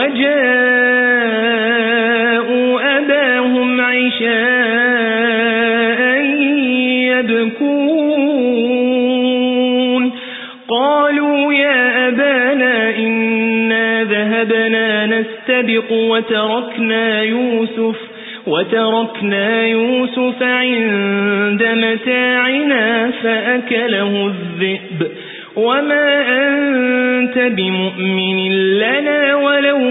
وجاءوا أباهم عشاء يبكون. قالوا يا أبانا إنا ذهبنا نستبق وتركنا يوسف وتركنا يوسف عند متاعنا فأكله الذئب. وما أنت بمؤمن ولو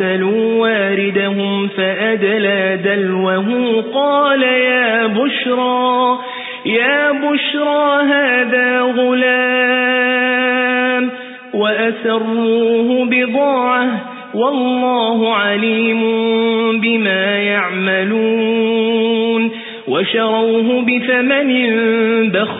فأرسلوا واردهم فأدلى دلوه قال يا بشرى يا بشرى هذا غلام وأسروه بضاعة والله عليم بما يعملون وشروه بثمن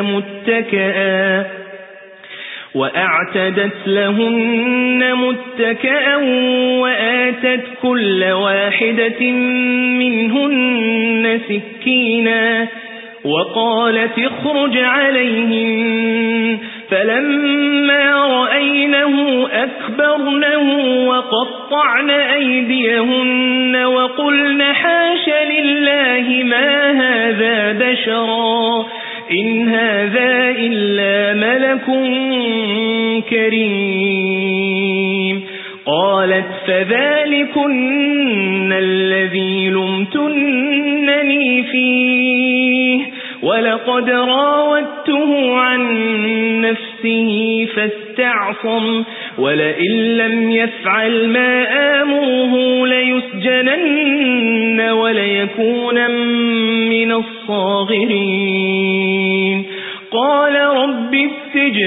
متكئا وأعتدت لهن متكئا وآتت كل واحدة منهن سكينا وقالت اخرج عليهم فلما رأينه أكبرنه وقطعن أيديهن وقلن حاش لله ما هذا بشرا إن هذا إلا ملك كريم. قالت فذلكن الذي لمتنني فيه. ولقد راودته عن نفسه فاستعصم. ولئن لم يفعل ما آمره ليسجنن وليكون من الصاغرين.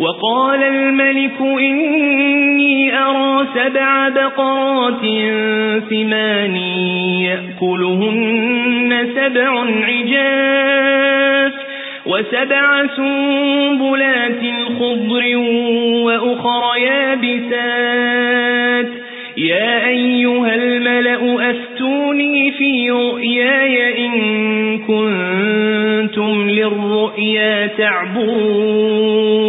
وقال الملك إني أرى سبع بقرات ثمان يأكلهن سبع عجاف وسبع سنبلات خضر وأخر يابسات. يا أيها الملأ أفتوني في رؤياي إن كنتم للرؤيا تعبرون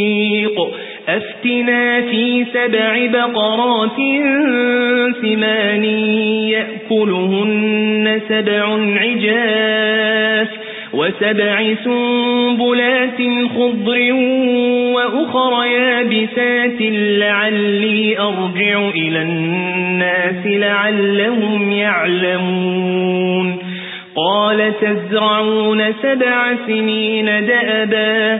أفتنا في سبع بقرات ثمان يأكلهن سبع عجاف وسبع سنبلات خضر وأخر يابسات لعلي أرجع إلى الناس لعلهم يعلمون قال تزرعون سبع سنين دأبا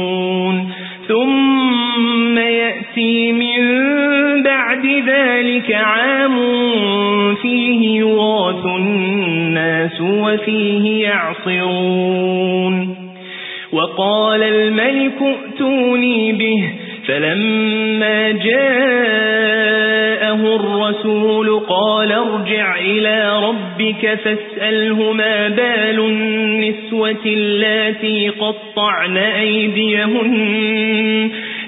ذلك عام فيه يغاث الناس وفيه يعصرون. وقال الملك ائتوني به فلما جاءه الرسول قال ارجع إلى ربك فاسأله ما بال النسوة التي قطعن أيديهن.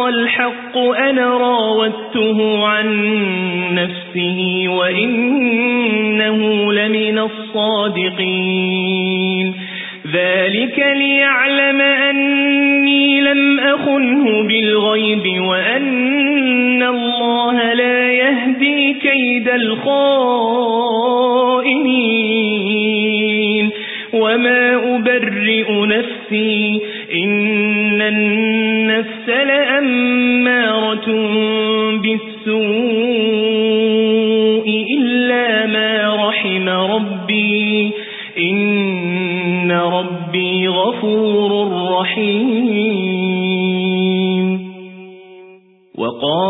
الحق أنا راودته عن نفسه وإنه لمن الصادقين. ذلك ليعلم أني لم أخنه بالغيب وأن الله لا يهدي كيد الخائنين.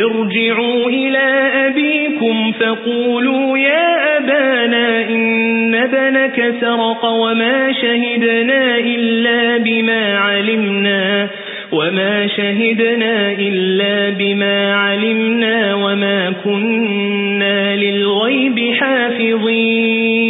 ارجعوا إلى أبيكم فقولوا يا أبانا إن بنك سرق وما شهدنا إلا بما علمنا وما شهدنا إلا بما علمنا وما كنا للغيب حافظين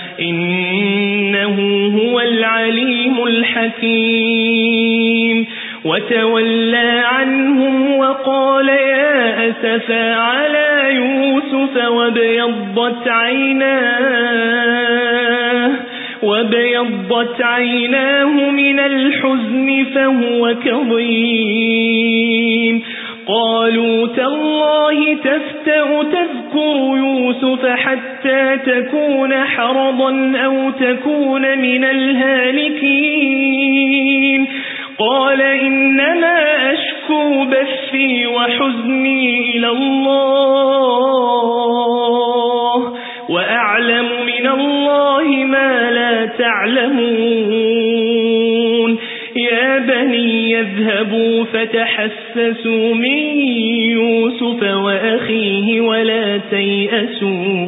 إنه هو العليم الحكيم. وتولى عنهم وقال يا أسفا على يوسف وابيضت عيناه وبيضت عيناه من الحزن فهو كظيم. قالوا تالله تفتأ تذكر يوسف حتى تكون حرضا أو تكون من الهالكين. قال إنما أشكو بثي وحزني إلى الله وأعلم من الله ما لا تعلمون. يا بني يذهبوا فتحسسوا من يوسف وأخيه ولا تيأسوا.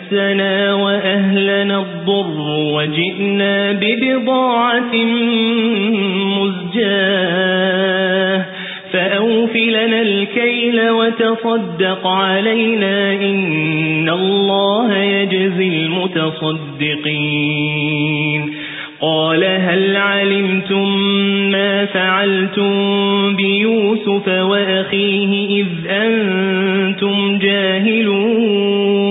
وأهلنا الضر وجئنا ببضاعة مزجاة فأوفلنا الكيل وتصدق علينا إن الله يجزي المتصدقين. قال هل علمتم ما فعلتم بيوسف وأخيه إذ أنتم جاهلون؟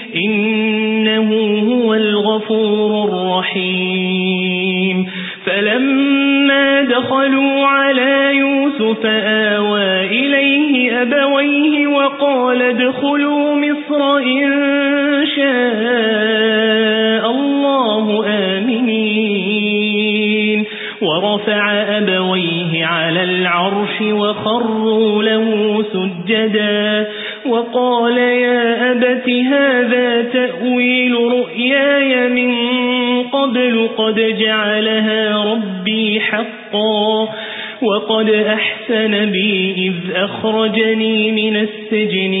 إنه هو الغفور الرحيم. فلما دخلوا على يوسف آوى إليه أبويه وقال ادخلوا مصر إن أحسن بي إذ أخرجني من السجن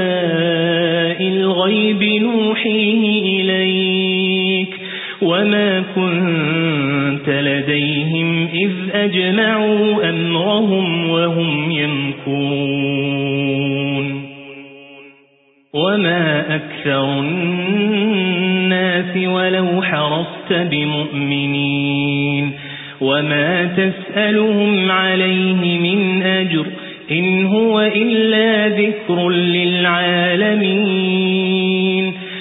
الغيب نوحيه إليك وما كنت لديهم إذ أجمعوا أمرهم وهم يمكون وما أكثر الناس ولو حرصت بمؤمنين وما تسألهم عليه من أجر إن هو إلا ذكر للعالمين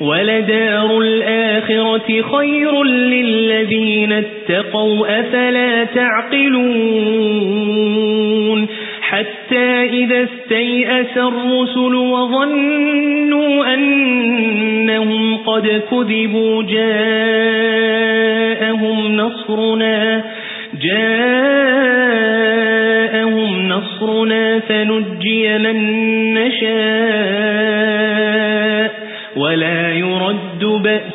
ولدار الآخرة خير للذين اتقوا أفلا تعقلون؟ حتى إذا استيأس الرسل وظنوا أنهم قد كذبوا جاءهم نصرنا جاءهم نصرنا فنجي من نشاء ولا